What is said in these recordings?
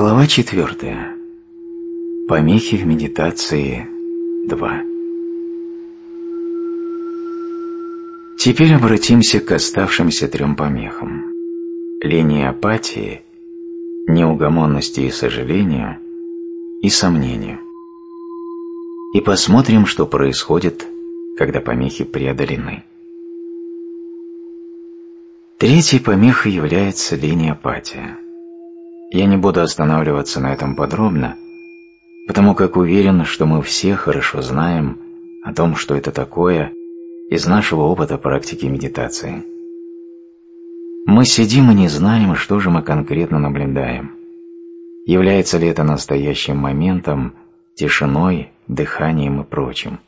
Глава четвертая. Помехи в медитации 2. Теперь обратимся к оставшимся трем помехам. Линии апатии, неугомонности и сожалению и сомнению. И посмотрим, что происходит, когда помехи преодолены. Третьей помехой является линия апатия. Я не буду останавливаться на этом подробно, потому как уверен, что мы все хорошо знаем о том, что это такое из нашего опыта практики медитации. Мы сидим и не знаем, что же мы конкретно наблюдаем. Является ли это настоящим моментом, тишиной, дыханием и прочим.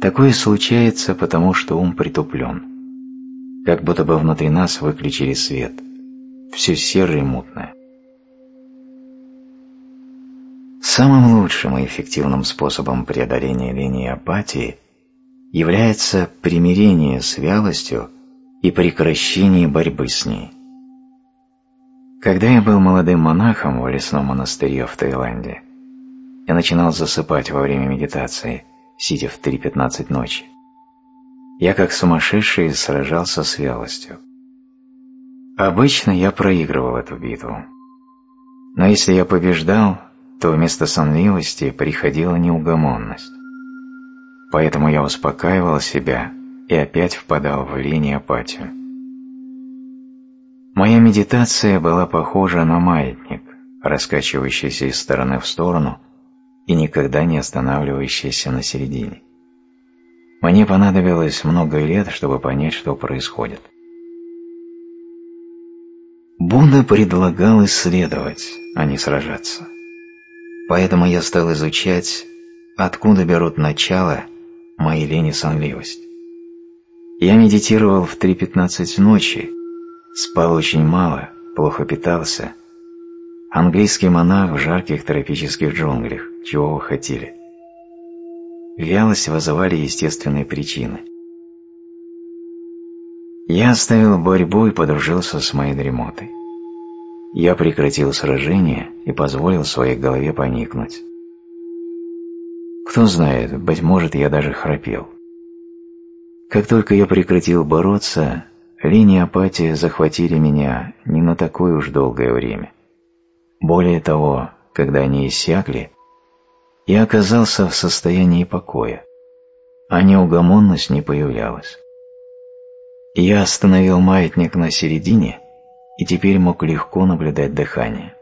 Такое случается, потому что ум притуплен. Как будто бы внутри нас выключили свет – все серое и мутное. Самым лучшим и эффективным способом преодоления линии апатии является примирение с вялостью и прекращение борьбы с ней. Когда я был молодым монахом в лесном монастыре в Таиланде, я начинал засыпать во время медитации, сидя в 3.15 ночи. Я как сумасшедший сражался с вялостью. Обычно я проигрывал эту битву. Но если я побеждал, то вместо сонливости приходила неугомонность. Поэтому я успокаивал себя и опять впадал в лень апатию. Моя медитация была похожа на маятник, раскачивающийся из стороны в сторону и никогда не останавливающийся на середине. Мне понадобилось много лет, чтобы понять, что происходит. Будда предлагал исследовать, а не сражаться. Поэтому я стал изучать, откуда берут начало мои лень и сонливость. Я медитировал в 3.15 ночи, спал очень мало, плохо питался. Английский монах в жарких тропических джунглях, чего вы хотели. Вялость вызывали естественные причины. Я оставил борьбу и подружился с моей дремотой. Я прекратил сражение и позволил своей голове поникнуть. Кто знает, быть может, я даже храпел. Как только я прекратил бороться, линии апатии захватили меня не на такое уж долгое время. Более того, когда они иссякли, я оказался в состоянии покоя, а неугомонность не появлялась. Я остановил маятник на середине и теперь мог легко наблюдать дыхание.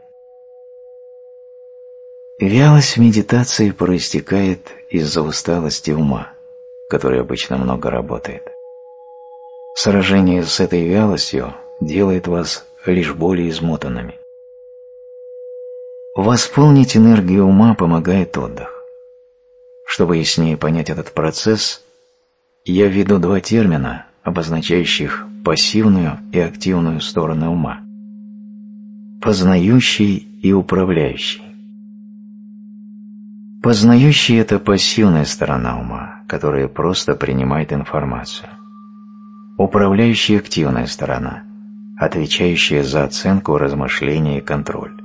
Вялость в медитации проистекает из-за усталости ума, который обычно много работает. Сражение с этой вялостью делает вас лишь более измотанными. Восполнить энергию ума помогает отдых. Чтобы яснее понять этот процесс, я введу два термина, обозначающих пассивную и активную стороны ума. Познающий и управляющий. Познающий – это пассивная сторона ума, которая просто принимает информацию. Управляющий – активная сторона, отвечающая за оценку, размышления и контроль.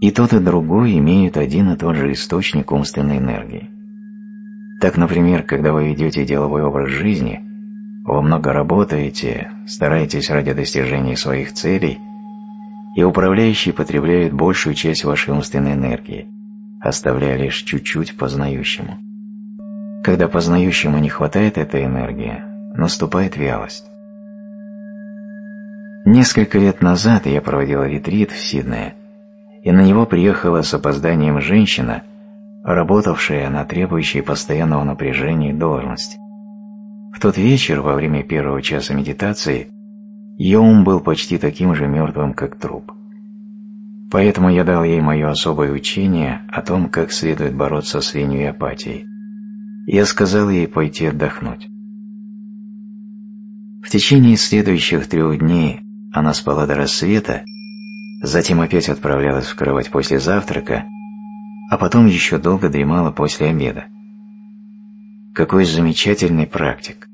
И тот, и другой имеют один и тот же источник умственной энергии. Так, например, когда вы ведете деловой образ жизни – вы много работаете, стараетесь ради достижения своих целей, и управляющий потребляет большую часть вашей умственной энергии, оставляя лишь чуть-чуть познающему. Когда познающему не хватает этой энергии, наступает вялость. Несколько лет назад я проводил ретрит в Сиднее, и на него приехала с опозданием женщина, работавшая на требующей постоянного напряжения должности. В тот вечер, во время первого часа медитации, ее ум был почти таким же мертвым, как труп. Поэтому я дал ей мое особое учение о том, как следует бороться с ленью и апатией. Я сказал ей пойти отдохнуть. В течение следующих трех дней она спала до рассвета, затем опять отправлялась в кровать после завтрака, а потом еще долго дремала после обеда. Какой замечательный практик!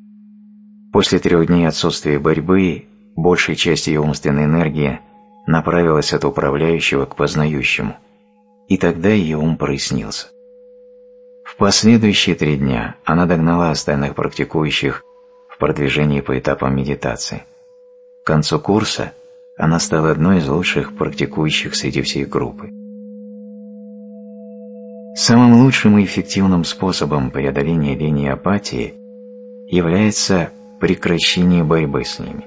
После трех дней отсутствия борьбы большая часть ее умственной энергии направилась от управляющего к познающему, и тогда ее ум прояснился. В последующие три дня она догнала остальных практикующих в продвижении по этапам медитации. К концу курса она стала одной из лучших практикующих среди всей группы. Самым лучшим и эффективным способом преодоления линии апатии является прекращение борьбы с ними.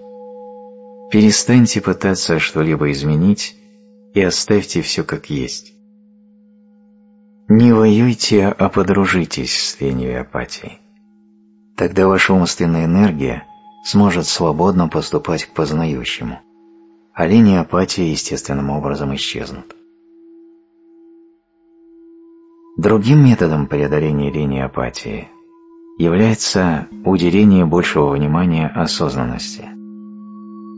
Перестаньте пытаться что-либо изменить и оставьте все как есть. Не воюйте, а подружитесь с ленью и апатией. Тогда ваша умственная энергия сможет свободно поступать к познающему, а линии апатии естественным образом исчезнут. Другим методом преодоления линии апатии является уделение большего внимания осознанности.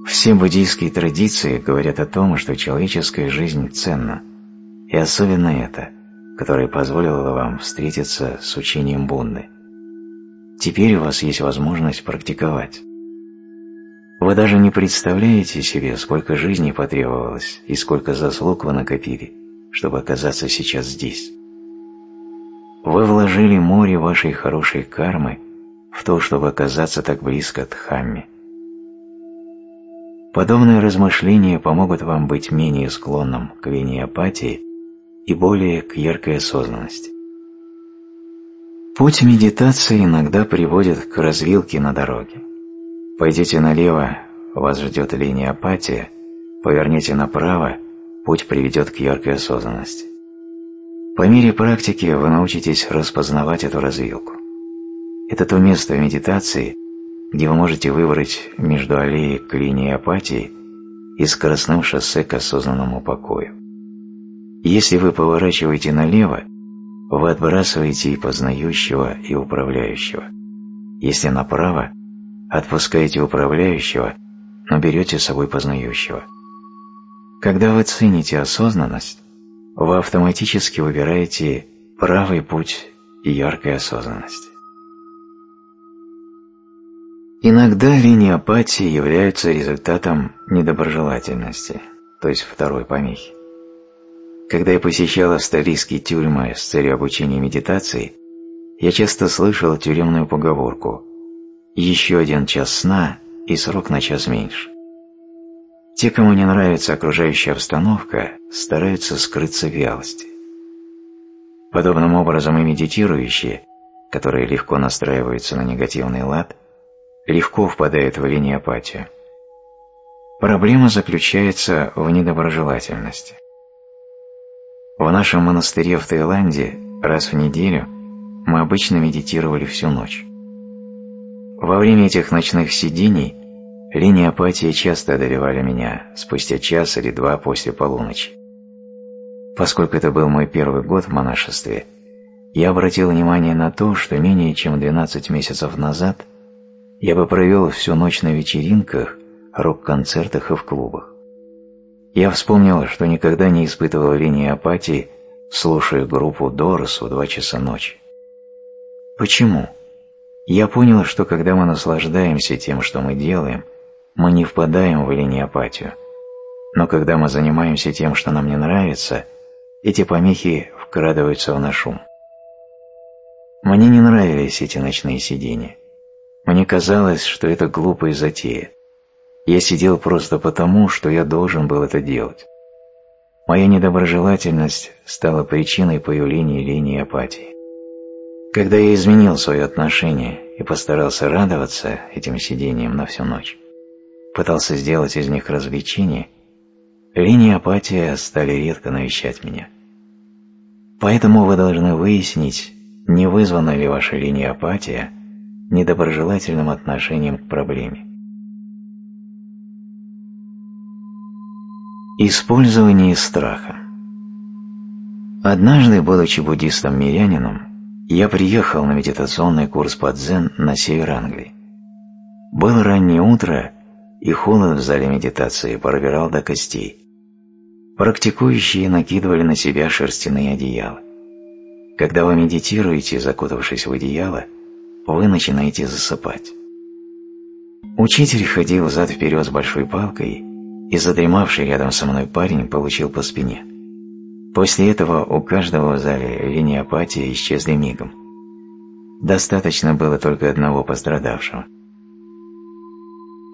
Все буддийские традиции говорят о том, что человеческая жизнь ценна, и особенно это, которое позволило вам встретиться с учением Бунды. Теперь у вас есть возможность практиковать. Вы даже не представляете себе, сколько жизней потребовалось и сколько заслуг вы накопили, чтобы оказаться сейчас здесь. Вы вложили море вашей хорошей кармы в то, чтобы оказаться так близко от Хамми. Подобные размышления помогут вам быть менее склонным к вине апатии и более к яркой осознанности. Путь медитации иногда приводит к развилке на дороге. Пойдете налево, вас ждет линия апатия, поверните направо, путь приведет к яркой осознанности. По мере практики вы научитесь распознавать эту развилку. Это то место медитации, где вы можете выбрать между аллеей к линии апатии и скоростным шоссе к осознанному покою. Если вы поворачиваете налево, вы отбрасываете и познающего, и управляющего. Если направо, отпускаете управляющего, но берете с собой познающего. Когда вы цените осознанность, вы автоматически выбираете правый путь и яркой осознанности. Иногда линии апатии являются результатом недоброжелательности, то есть второй помехи. Когда я посещал австралийские тюрьмы с целью обучения медитации, я часто слышал тюремную поговорку «Еще один час сна и срок на час меньше». Те, кому не нравится окружающая обстановка, стараются скрыться вялости. Подобным образом и медитирующие, которые легко настраиваются на негативный лад, легко впадают в линиопатию. Проблема заключается в недоброжелательности. В нашем монастыре в Таиланде раз в неделю мы обычно медитировали всю ночь. Во время этих ночных сидений Линии апатии часто одолевали меня спустя час или два после полуночи. Поскольку это был мой первый год в монашестве, я обратил внимание на то, что менее чем 12 месяцев назад я бы провел всю ночь на вечеринках, рок-концертах и в клубах. Я вспомнил, что никогда не испытывал линии апатии, слушая группу Дорос в два часа ночи. Почему? Я понял, что когда мы наслаждаемся тем, что мы делаем, мы не впадаем в линиопатию. Но когда мы занимаемся тем, что нам не нравится, эти помехи вкрадываются в наш ум. Мне не нравились эти ночные сидения. Мне казалось, что это глупая затея. Я сидел просто потому, что я должен был это делать. Моя недоброжелательность стала причиной появления линии апатии. Когда я изменил свое отношение и постарался радоваться этим сидениям на всю ночь, пытался сделать из них развлечение, линии апатия стали редко навещать меня. Поэтому вы должны выяснить, не вызвана ли ваша линия апатия недоброжелательным отношением к проблеме. Использование страха Однажды, будучи буддистом-мирянином, я приехал на медитационный курс по дзен на север Англии. Было раннее утро, и холод в зале медитации пробирал до костей. Практикующие накидывали на себя шерстяные одеяла. Когда вы медитируете, закутавшись в одеяло, вы начинаете засыпать. Учитель ходил зад-вперед с большой палкой и задремавший рядом со мной парень получил по спине. После этого у каждого в зале линии апатии исчезли мигом. Достаточно было только одного пострадавшего.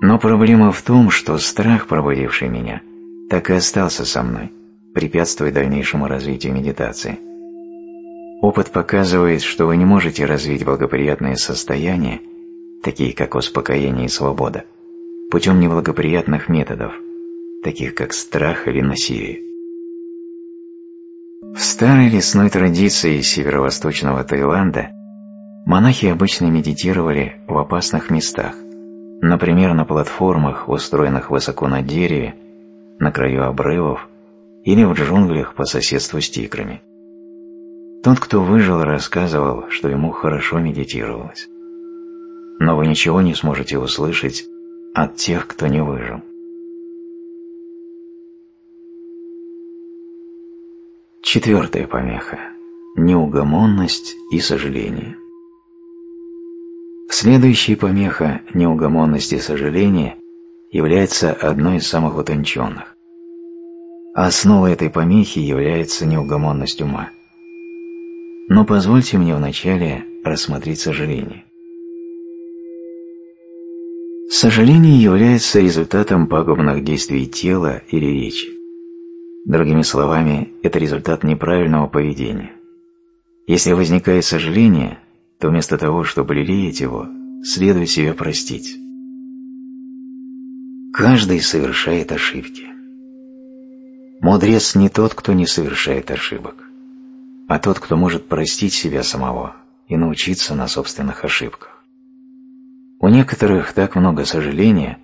Но проблема в том, что страх, пробудивший меня, так и остался со мной, препятствуя дальнейшему развитию медитации. Опыт показывает, что вы не можете развить благоприятные состояния, такие как успокоение и свобода, путем неблагоприятных методов, таких как страх или насилие. В старой лесной традиции северо-восточного Таиланда монахи обычно медитировали в опасных местах, например, на платформах, устроенных высоко на дереве, на краю обрывов или в джунглях по соседству с тиграми. Тот, кто выжил, рассказывал, что ему хорошо медитировалось. Но вы ничего не сможете услышать от тех, кто не выжил. Четвертая помеха – неугомонность и сожаление. Следующая помеха – неугомонность и сожаление – является одной из самых утонченных. Основой этой помехи является неугомонность ума. Но позвольте мне вначале рассмотреть сожаление. Сожаление является результатом пагубных действий тела или речи. Другими словами, это результат неправильного поведения. Если возникает сожаление, то вместо того, чтобы лелеять его, следует себя простить. Каждый совершает ошибки. Мудрец не тот, кто не совершает ошибок, а тот, кто может простить себя самого и научиться на собственных ошибках. У некоторых так много сожаления,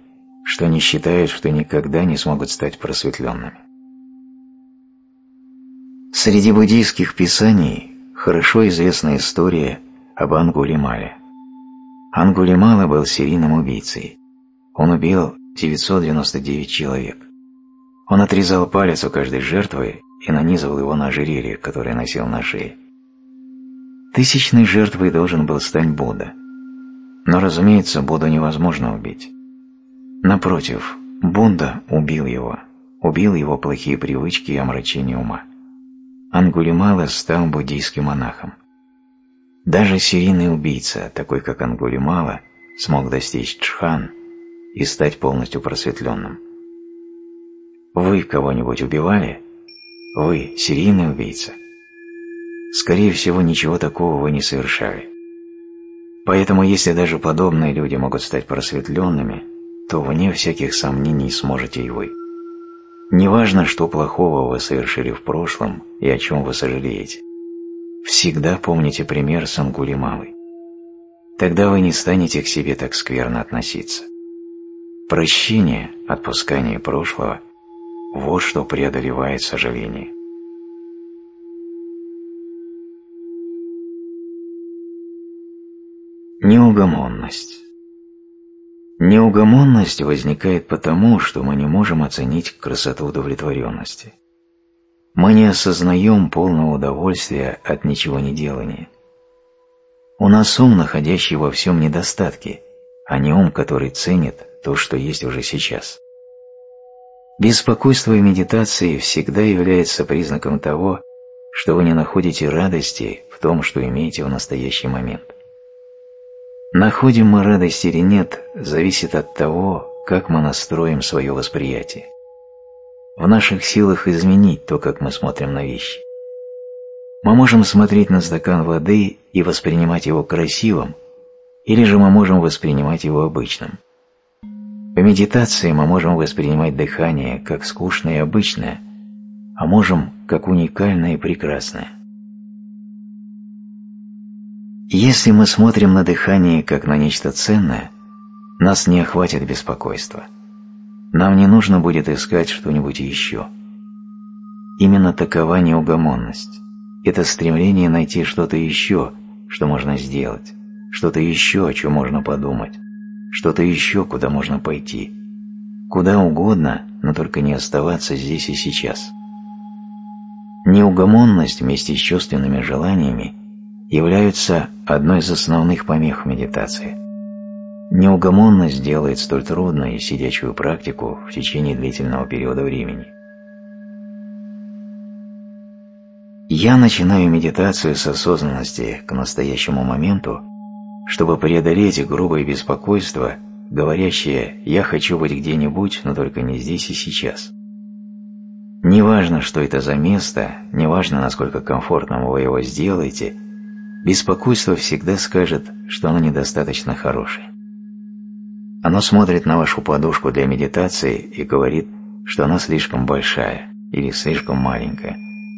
что они считают, что никогда не смогут стать просветленными. Среди буддийских писаний хорошо известна история об Ангулимале. Ангулимала был серийным убийцей. Он убил 999 человек. Он отрезал палец у каждой жертвы и нанизывал его на ожерелье, которое носил на шее. Тысячной жертвой должен был стать Будда. Но, разумеется, Будду невозможно убить. Напротив, Будда убил его, убил его плохие привычки и омрачение ума. Ангулимала стал буддийским монахом. Даже серийный убийца, такой как Ангулимала, смог достичь Чхан и стать полностью просветленным. Вы кого-нибудь убивали? Вы серийный убийца? Скорее всего, ничего такого вы не совершали. Поэтому, если даже подобные люди могут стать просветленными, то вне всяких сомнений сможете и вы. Неважно, что плохого вы совершили в прошлом и о чем вы сожалеете. Всегда помните пример с Ангулималой. Тогда вы не станете к себе так скверно относиться. Прощение, отпускание прошлого – вот что преодолевает сожаление. Неугомонность Неугомонность возникает потому, что мы не можем оценить красоту удовлетворенности. Мы не осознаем полного удовольствия от ничего не делания. У нас ум, находящий во всем недостатки, а не ум, который ценит то, что есть уже сейчас. Беспокойство и медитации всегда является признаком того, что вы не находите радости в том, что имеете в настоящий момент. Находим мы радость или нет, зависит от того, как мы настроим свое восприятие. В наших силах изменить то, как мы смотрим на вещи. Мы можем смотреть на стакан воды и воспринимать его красивым, или же мы можем воспринимать его обычным. В медитации мы можем воспринимать дыхание как скучное и обычное, а можем как уникальное и прекрасное. Если мы смотрим на дыхание как на нечто ценное, нас не охватит беспокойство. Нам не нужно будет искать что-нибудь еще. Именно такова неугомонность. Это стремление найти что-то еще, что можно сделать, что-то еще, о чем можно подумать, что-то еще, куда можно пойти. Куда угодно, но только не оставаться здесь и сейчас. Неугомонность вместе с чувственными желаниями являются одной из основных помех медитации. Неугомонность делает столь трудной сидячую практику в течение длительного периода времени. Я начинаю медитацию с осознанности к настоящему моменту, чтобы преодолеть грубое беспокойство, говорящее «я хочу быть где-нибудь, но только не здесь и сейчас». Неважно, что это за место, неважно, насколько комфортно вы его сделаете, беспокойство всегда скажет, что оно недостаточно хорошее. Оно смотрит на вашу подушку для медитации и говорит, что она слишком большая или слишком маленькая,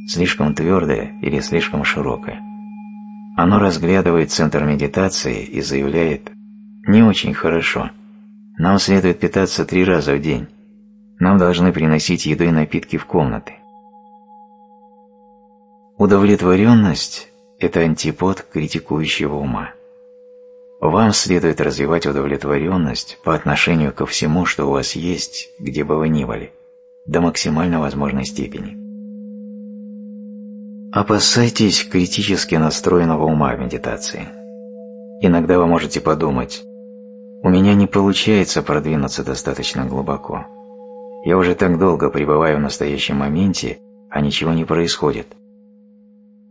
слишком твердая или слишком широкая. Оно разглядывает центр медитации и заявляет «не очень хорошо. Нам следует питаться три раза в день. Нам должны приносить еду и напитки в комнаты». Удовлетворенность – это антипод критикующего ума. Вам следует развивать удовлетворенность по отношению ко всему, что у вас есть, где бы вы ни были, до максимально возможной степени. Опасайтесь критически настроенного ума в медитации. Иногда вы можете подумать, «У меня не получается продвинуться достаточно глубоко. Я уже так долго пребываю в настоящем моменте, а ничего не происходит».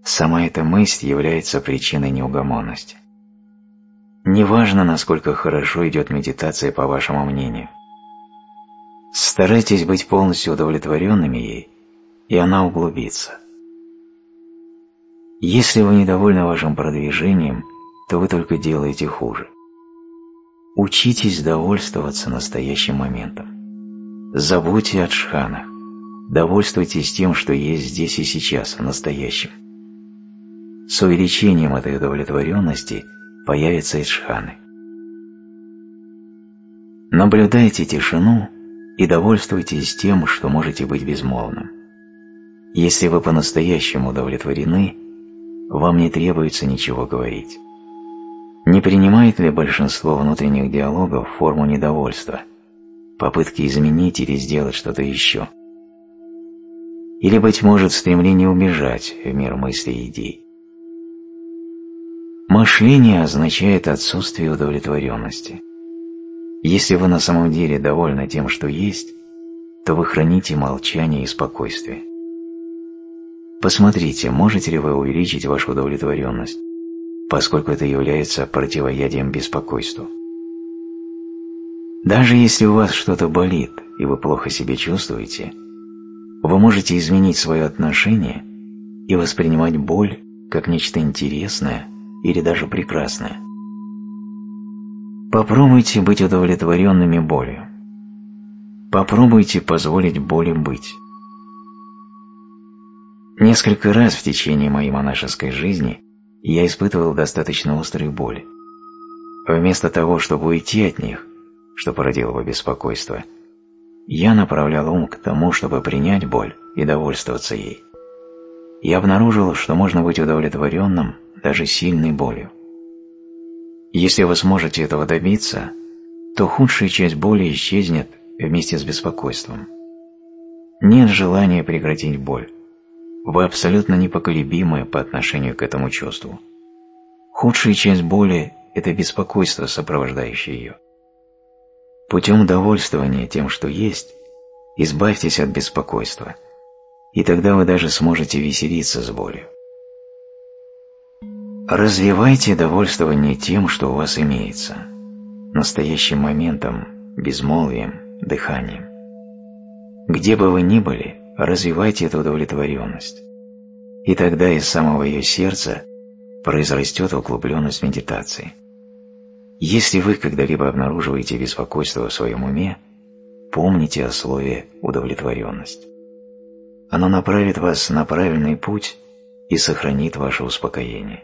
Сама эта мысль является причиной неугомонности. Неважно, насколько хорошо идет медитация по вашему мнению. Старайтесь быть полностью удовлетворенными ей, и она углубится. Если вы недовольны вашим продвижением, то вы только делаете хуже. Учитесь довольствоваться настоящим моментом. Забудьте о джханах. Довольствуйтесь тем, что есть здесь и сейчас, в настоящем. С увеличением этой удовлетворенности – появятся ишханы. Наблюдайте тишину и довольствуйтесь тем, что можете быть безмолвным. Если вы по-настоящему удовлетворены, вам не требуется ничего говорить. Не принимает ли большинство внутренних диалогов форму недовольства, попытки изменить или сделать что-то еще? Или, быть может, стремление убежать в мир мыслей и идей? Мышление означает отсутствие удовлетворенности. Если вы на самом деле довольны тем, что есть, то вы храните молчание и спокойствие. Посмотрите, можете ли вы увеличить вашу удовлетворенность, поскольку это является противоядием беспокойству. Даже если у вас что-то болит и вы плохо себя чувствуете, вы можете изменить свое отношение и воспринимать боль как нечто интересное или даже прекрасное. Попробуйте быть удовлетворенными болью. Попробуйте позволить боли быть. Несколько раз в течение моей монашеской жизни я испытывал достаточно острые боли. Вместо того, чтобы уйти от них, что породило бы беспокойство, я направлял ум к тому, чтобы принять боль и довольствоваться ей. Я обнаружил, что можно быть удовлетворенным даже сильной болью. Если вы сможете этого добиться, то худшая часть боли исчезнет вместе с беспокойством. Нет желания прекратить боль. Вы абсолютно непоколебимы по отношению к этому чувству. Худшая часть боли – это беспокойство, сопровождающее ее. Путем довольствования тем, что есть, избавьтесь от беспокойства, и тогда вы даже сможете веселиться с болью. Развивайте довольствование тем, что у вас имеется, настоящим моментом, безмолвием, дыханием. Где бы вы ни были, развивайте эту удовлетворенность, и тогда из самого ее сердца произрастет углубленность медитации. Если вы когда-либо обнаруживаете беспокойство в своем уме, помните о слове «удовлетворенность». Оно направит вас на правильный путь и сохранит ваше успокоение.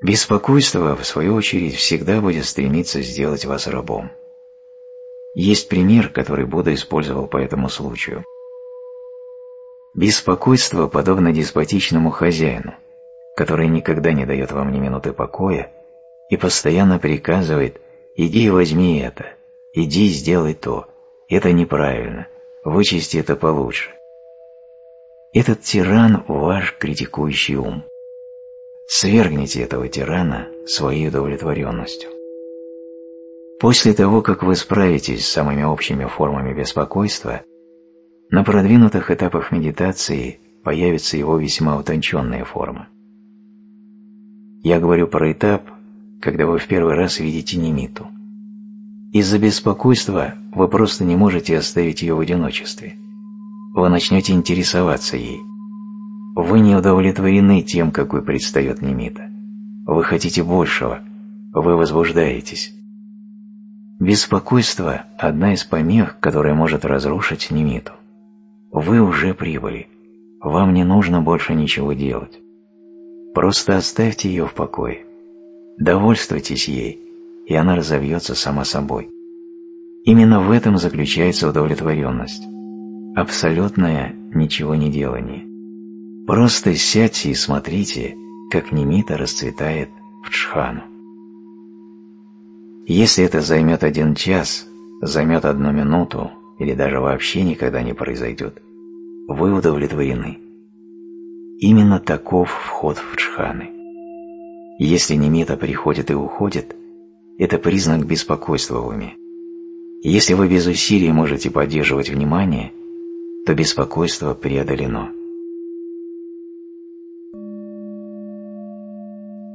Беспокойство, в свою очередь, всегда будет стремиться сделать вас рабом. Есть пример, который Будда использовал по этому случаю. Беспокойство подобно деспотичному хозяину, который никогда не дает вам ни минуты покоя и постоянно приказывает «иди и возьми это», «иди и сделай то», «это неправильно», «вычисти это получше». Этот тиран – ваш критикующий ум – Свергните этого тирана своей удовлетворенностью. После того, как вы справитесь с самыми общими формами беспокойства, на продвинутых этапах медитации появятся его весьма утонченные формы. Я говорю про этап, когда вы в первый раз видите немиту. Из-за беспокойства вы просто не можете оставить ее в одиночестве. Вы начнете интересоваться ей. Вы не удовлетворены тем, какой предстает немита. Вы хотите большего. Вы возбуждаетесь. Беспокойство – одна из помех, которая может разрушить немиту. Вы уже прибыли. Вам не нужно больше ничего делать. Просто оставьте ее в покое. Довольствуйтесь ей, и она разовьется сама собой. Именно в этом заключается удовлетворенность. Абсолютное ничего не делание. Просто сядьте и смотрите, как немита расцветает в Чхану. Если это займет один час, займет одну минуту или даже вообще никогда не произойдет, вы удовлетворены. Именно таков вход в Чханы. Если немита приходит и уходит, это признак беспокойства в уме. Если вы без усилий можете поддерживать внимание, то беспокойство преодолено.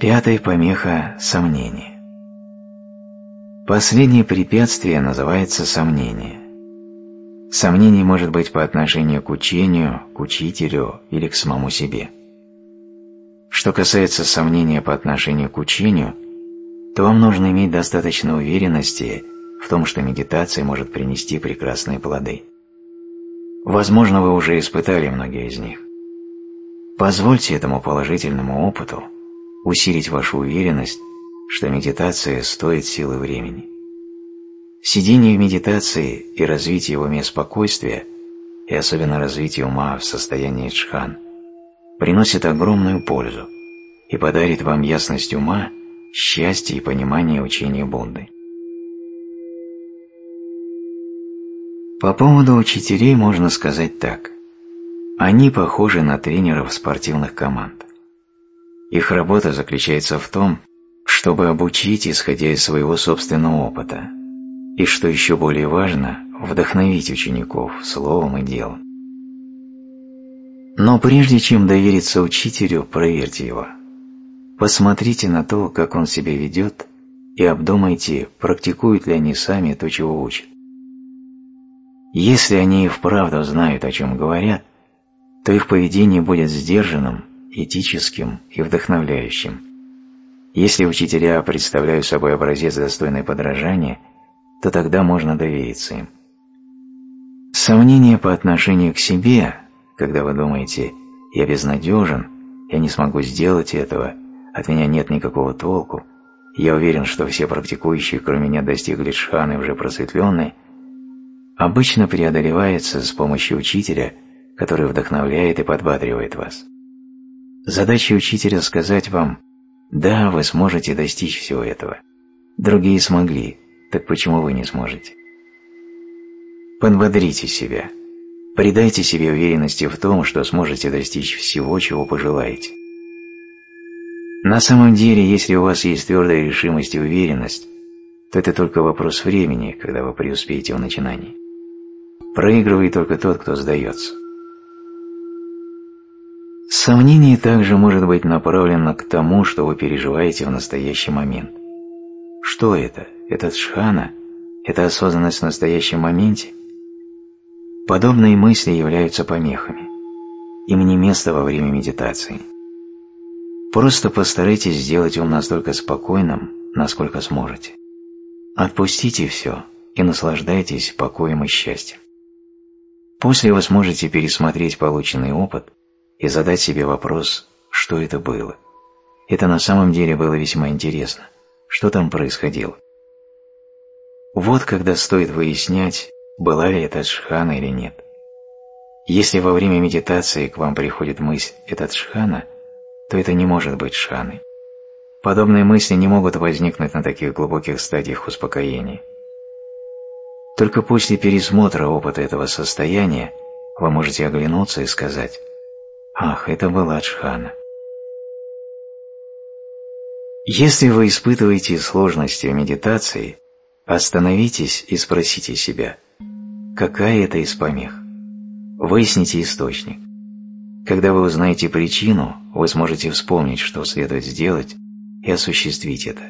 Пятая помеха – сомнение. Последнее препятствие называется сомнение. Сомнение может быть по отношению к учению, к учителю или к самому себе. Что касается сомнения по отношению к учению, то вам нужно иметь достаточно уверенности в том, что медитация может принести прекрасные плоды. Возможно, вы уже испытали многие из них. Позвольте этому положительному опыту усилить вашу уверенность что медитация стоит силы времени. Сидение в медитации и развитие в уме спокойствия, и особенно развитие ума в состоянии чхан, приносит огромную пользу и подарит вам ясность ума, счастье и понимание учения Будды. По поводу учителей можно сказать так. Они похожи на тренеров спортивных команд. Их работа заключается в том, чтобы обучить, исходя из своего собственного опыта, и, что еще более важно, вдохновить учеников словом и делом. Но прежде чем довериться учителю, проверьте его. Посмотрите на то, как он себя ведет, и обдумайте, практикуют ли они сами то, чего учат. Если они и вправду знают, о чем говорят, то их поведение будет сдержанным, этическим и вдохновляющим – если учителя представляют собой образец достойный подражания, то тогда можно довериться им. Сомнения по отношению к себе, когда вы думаете «я безнадежен», «я не смогу сделать этого», «от меня нет никакого толку», «я уверен, что все практикующие, кроме меня, достигли шханы уже просветленные», обычно преодолевается с помощью учителя, который вдохновляет и подбадривает вас. Задача учителя сказать вам – да, вы сможете достичь всего этого. Другие смогли, так почему вы не сможете? Подбодрите себя. Придайте себе уверенности в том, что сможете достичь всего, чего пожелаете. На самом деле, если у вас есть твердая решимость и уверенность, то это только вопрос времени, когда вы преуспеете в начинании. Проигрывает только тот, кто сдается. Сомнение также может быть направлено к тому, что вы переживаете в настоящий момент. Что это? Это джхана? Это осознанность в настоящем моменте? Подобные мысли являются помехами. Им не место во время медитации. Просто постарайтесь сделать ум настолько спокойным, насколько сможете. Отпустите все и наслаждайтесь покоем и счастьем. После вы сможете пересмотреть полученный опыт – и задать себе вопрос, что это было. Это на самом деле было весьма интересно. Что там происходило? Вот когда стоит выяснять, была ли это шхана или нет. Если во время медитации к вам приходит мысль «это шхана», то это не может быть шханой. Подобные мысли не могут возникнуть на таких глубоких стадиях успокоения. Только после пересмотра опыта этого состояния вы можете оглянуться и сказать Ах, это была Джхана. Если вы испытываете сложности в медитации, Остановитесь и спросите себя, какая это из помех. Выясните источник. Когда вы узнаете причину, вы сможете вспомнить, что следует сделать, и осуществить это.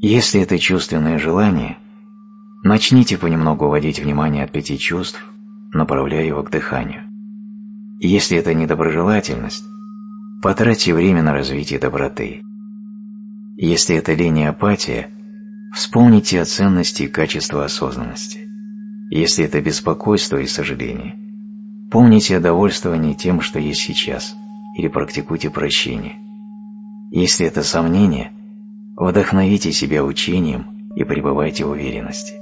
Если это чувственное желание, начните понемногу уводить внимание от пяти чувств, направляя его к дыханию. Если это недоброжелательность, потратьте время на развитие доброты. Если это лень и апатия, вспомните о ценности и качестве осознанности. Если это беспокойство и сожаление, помните о довольствовании тем, что есть сейчас, или практикуйте прощение. Если это сомнение, вдохновите себя учением и пребывайте в уверенности.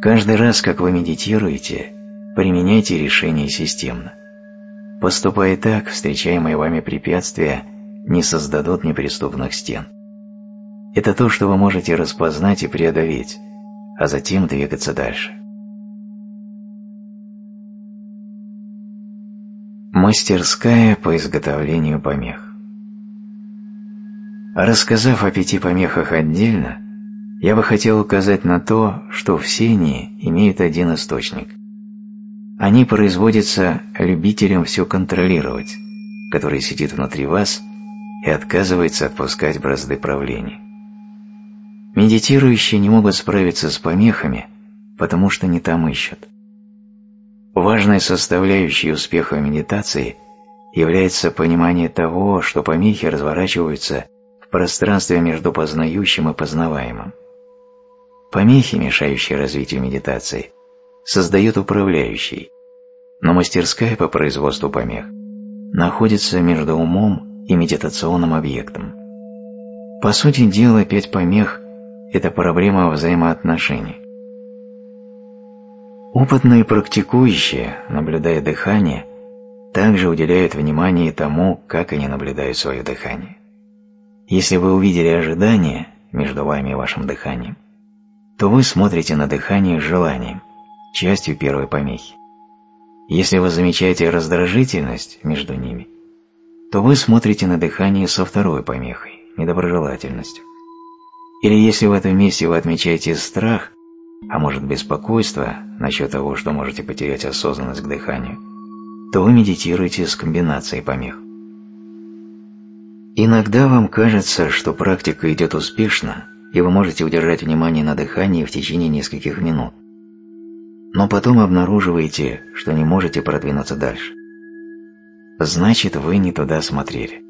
Каждый раз, как вы медитируете, применяйте решение системно. Поступая так, встречаемые вами препятствия не создадут неприступных стен. Это то, что вы можете распознать и преодолеть, а затем двигаться дальше. Мастерская по изготовлению помех Рассказав о пяти помехах отдельно, я бы хотел указать на то, что все они имеют один источник – они производятся любителем все контролировать, который сидит внутри вас и отказывается отпускать бразды правления. Медитирующие не могут справиться с помехами, потому что не там ищут. Важной составляющей успеха медитации является понимание того, что помехи разворачиваются в пространстве между познающим и познаваемым. Помехи, мешающие развитию медитации, создает управляющий, но мастерская по производству помех находится между умом и медитационным объектом. По сути дела, пять помех – это проблема взаимоотношений. Опытные практикующие, наблюдая дыхание, также уделяют внимание тому, как они наблюдают свое дыхание. Если вы увидели ожидание между вами и вашим дыханием, то вы смотрите на дыхание с желанием – частью первой помехи. Если вы замечаете раздражительность между ними, то вы смотрите на дыхание со второй помехой, недоброжелательностью. Или если в этом месте вы отмечаете страх, а может беспокойство насчет того, что можете потерять осознанность к дыханию, то вы медитируете с комбинацией помех. Иногда вам кажется, что практика идет успешно, и вы можете удержать внимание на дыхании в течение нескольких минут но потом обнаруживаете, что не можете продвинуться дальше. Значит, вы не туда смотрели.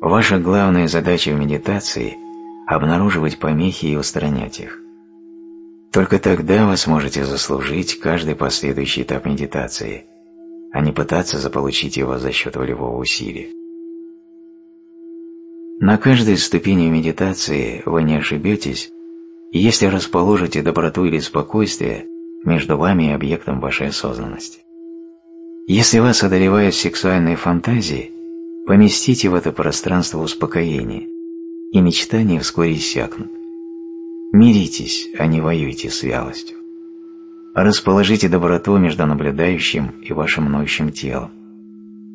Ваша главная задача в медитации – обнаруживать помехи и устранять их. Только тогда вы сможете заслужить каждый последующий этап медитации, а не пытаться заполучить его за счет волевого усилия. На каждой ступени медитации вы не ошибетесь, если расположите доброту или спокойствие между вами и объектом вашей осознанности. Если вас одолевают сексуальные фантазии, поместите в это пространство успокоение, и мечтания вскоре иссякнут. Миритесь, а не воюйте с вялостью. Расположите доброту между наблюдающим и вашим ноющим телом.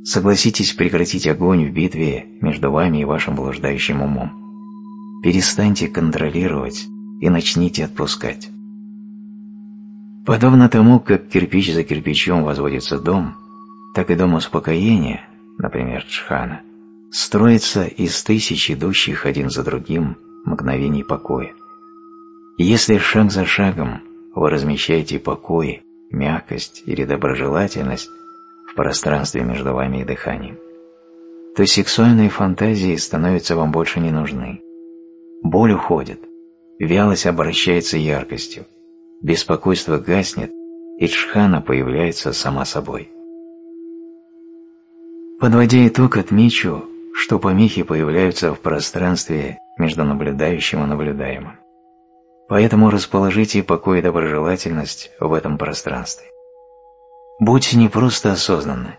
Согласитесь прекратить огонь в битве между вами и вашим блуждающим умом. Перестаньте контролировать и начните отпускать. Подобно тому, как кирпич за кирпичом возводится дом, так и дом успокоения, например, Чхана, строится из тысяч идущих один за другим мгновений покоя. Если шаг за шагом вы размещаете покой, мягкость или доброжелательность в пространстве между вами и дыханием, то сексуальные фантазии становятся вам больше не нужны. Боль уходит, Вялость обращается яркостью, беспокойство гаснет, и джхана появляется сама собой. Подводя итог, отмечу, что помехи появляются в пространстве между наблюдающим и наблюдаемым. Поэтому расположите покой и доброжелательность в этом пространстве. Будьте не просто осознанны,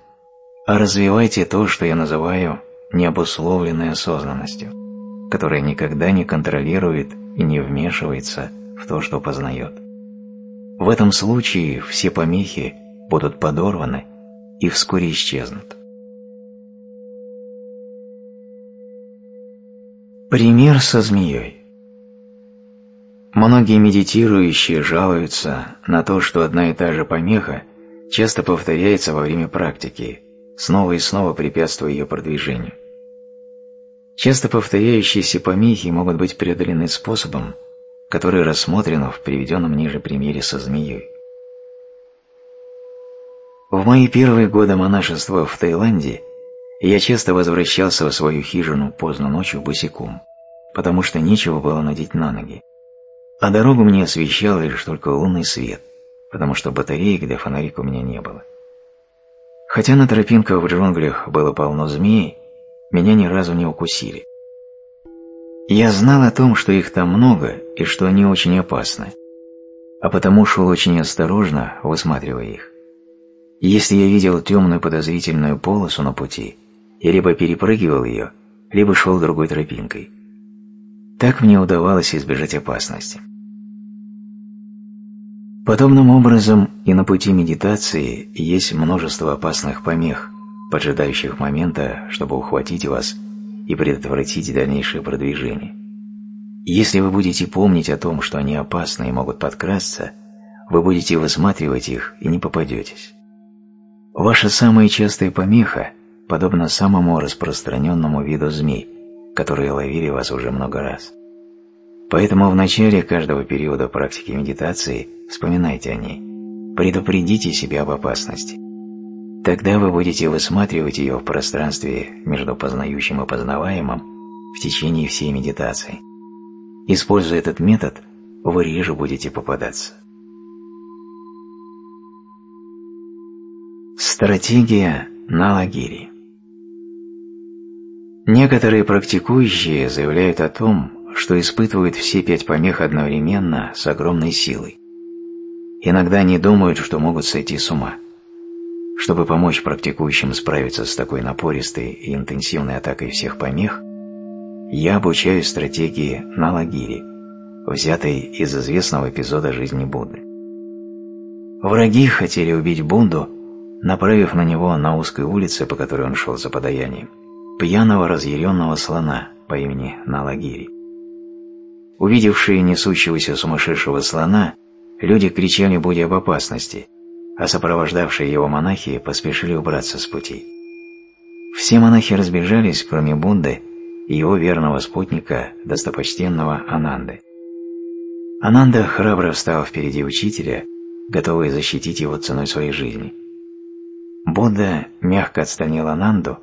а развивайте то, что я называю необусловленной осознанностью, которая никогда не контролирует и не вмешивается в то, что познает. В этом случае все помехи будут подорваны и вскоре исчезнут. Пример со змеей. Многие медитирующие жалуются на то, что одна и та же помеха часто повторяется во время практики, снова и снова препятствуя ее продвижению. Часто повторяющиеся помехи могут быть преодолены способом, который рассмотрен в приведенном ниже примере со змеей. В мои первые годы монашества в Таиланде я часто возвращался в свою хижину поздно ночью босиком, потому что нечего было надеть на ноги. А дорогу мне освещал лишь только лунный свет, потому что батареек для фонарика у меня не было. Хотя на тропинках в джунглях было полно змей, меня ни разу не укусили. Я знал о том, что их там много и что они очень опасны, а потому шел очень осторожно, высматривая их. Если я видел темную подозрительную полосу на пути, я либо перепрыгивал ее, либо шел другой тропинкой. Так мне удавалось избежать опасности. Подобным образом и на пути медитации есть множество опасных помех, поджидающих момента, чтобы ухватить вас и предотвратить дальнейшее продвижение. Если вы будете помнить о том, что они опасны и могут подкрасться, вы будете высматривать их и не попадетесь. Ваша самая частая помеха подобно самому распространенному виду змей, которые ловили вас уже много раз. Поэтому в начале каждого периода практики медитации вспоминайте о ней, предупредите себя об опасности. Тогда вы будете высматривать ее в пространстве между познающим и познаваемым в течение всей медитации. Используя этот метод, вы реже будете попадаться. Стратегия на лагере Некоторые практикующие заявляют о том, что испытывают все пять помех одновременно с огромной силой. Иногда они думают, что могут сойти с ума. Чтобы помочь практикующим справиться с такой напористой и интенсивной атакой всех помех, я обучаю стратегии на лагире, взятой из известного эпизода жизни Будды. Враги хотели убить Бунду, направив на него на узкой улице, по которой он шел за подаянием, пьяного разъяренного слона по имени Налагири. Увидевшие несущегося сумасшедшего слона, люди кричали Будде об опасности, а сопровождавшие его монахи поспешили убраться с пути. Все монахи разбежались, кроме Бунды и его верного спутника, достопочтенного Ананды. Ананда храбро встал впереди учителя, готовый защитить его ценой своей жизни. Будда мягко отстранил Ананду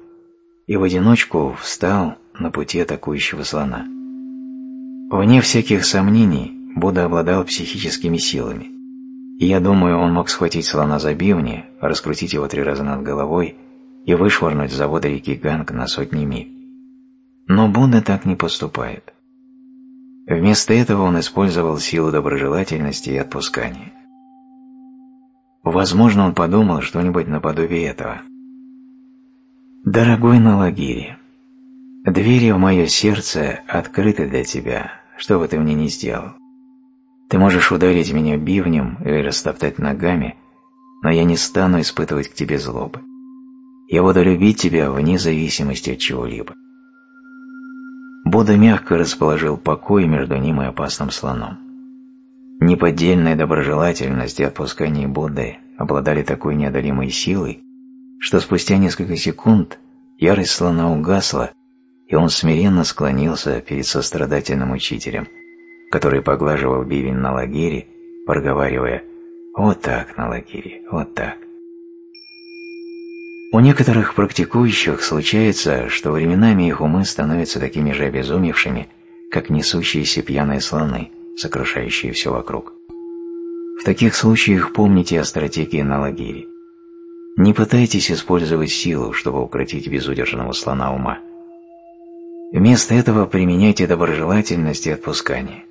и в одиночку встал на пути атакующего слона. Вне всяких сомнений, Будда обладал психическими силами, я думаю, он мог схватить слона за бивни, раскрутить его три раза над головой и вышвырнуть с завода реки Ганг на сотни миль. Но Будда так не поступает. Вместо этого он использовал силу доброжелательности и отпускания. Возможно, он подумал что-нибудь наподобие этого – Дорогой Налагири, двери в мое сердце открыты для тебя, что бы ты мне ни сделал. Ты можешь ударить меня бивнем или растоптать ногами, но я не стану испытывать к тебе злобы. Я буду любить тебя вне зависимости от чего-либо. Будда мягко расположил покой между ним и опасным слоном. Неподдельная доброжелательность и отпускание Будды обладали такой неодолимой силой, что спустя несколько секунд ярость слона угасла, и он смиренно склонился перед сострадательным учителем, который поглаживал бивень на лагере, проговаривая «Вот так, на лагере, вот так». У некоторых практикующих случается, что временами их умы становятся такими же обезумевшими, как несущиеся пьяные слоны, сокрушающие все вокруг. В таких случаях помните о стратегии на лагере. Не пытайтесь использовать силу, чтобы укротить безудержного слона ума. Вместо этого применяйте доброжелательность и отпускание.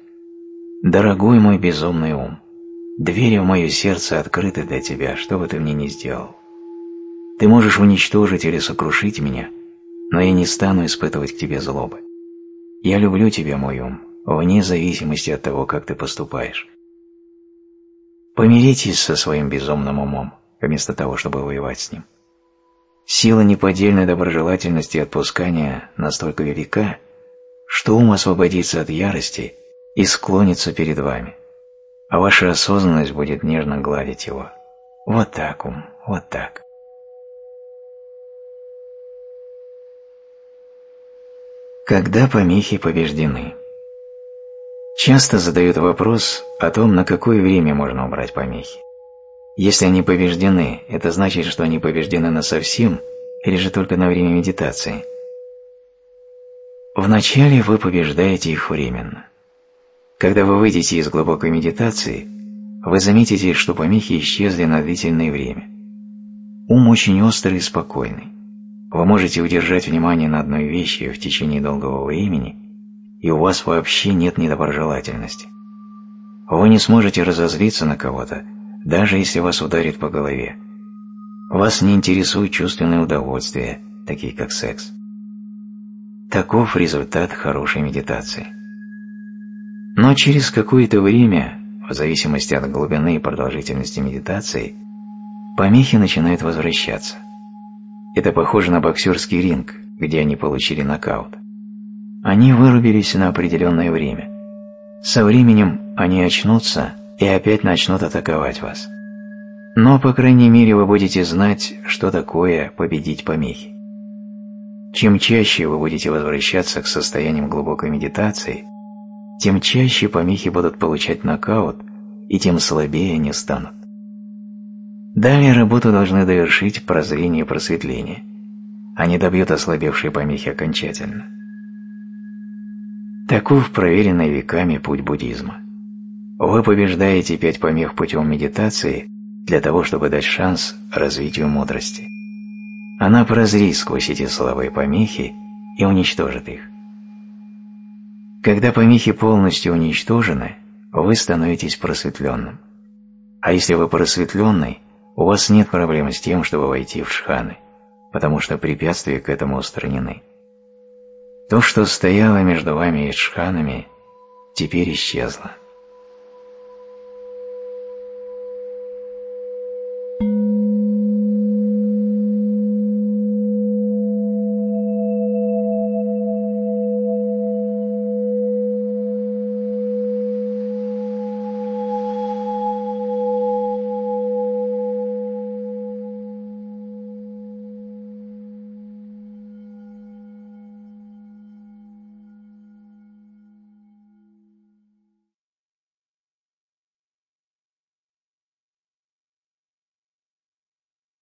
Дорогой мой безумный ум, двери в мое сердце открыты для тебя, что бы ты мне ни сделал. Ты можешь уничтожить или сокрушить меня, но я не стану испытывать к тебе злобы. Я люблю тебя, мой ум, вне зависимости от того, как ты поступаешь. Помиритесь со своим безумным умом вместо того, чтобы воевать с ним. Сила неподдельной доброжелательности и отпускания настолько велика, что ум освободится от ярости и склонится перед вами, а ваша осознанность будет нежно гладить его. Вот так, ум, вот так. Когда помехи побеждены? Часто задают вопрос о том, на какое время можно убрать помехи. Если они побеждены, это значит, что они побеждены на совсем или же только на время медитации. Вначале вы побеждаете их временно. Когда вы выйдете из глубокой медитации, вы заметите, что помехи исчезли на длительное время. Ум очень острый и спокойный. Вы можете удержать внимание на одной вещи в течение долгого времени, и у вас вообще нет недоброжелательности. Вы не сможете разозлиться на кого-то, даже если вас ударит по голове. Вас не интересуют чувственные удовольствия, такие как секс. Таков результат хорошей медитации. Но через какое-то время, в зависимости от глубины и продолжительности медитации, помехи начинают возвращаться. Это похоже на боксерский ринг, где они получили нокаут. Они вырубились на определенное время. Со временем они очнутся и опять начнут атаковать вас. Но, по крайней мере, вы будете знать, что такое победить помехи. Чем чаще вы будете возвращаться к состояниям глубокой медитации, тем чаще помехи будут получать нокаут, и тем слабее они станут. Далее работу должны довершить прозрение и просветление. Они добьют ослабевшие помехи окончательно. Таков проверенный веками путь буддизма. Вы побеждаете пять помех путем медитации для того, чтобы дать шанс развитию мудрости. Она прозрит сквозь эти слабые помехи и уничтожит их. Когда помехи полностью уничтожены, вы становитесь просветленным. А если вы просветленный, у вас нет проблем с тем, чтобы войти в шханы, потому что препятствия к этому устранены. То, что стояло между вами и шханами, теперь исчезло.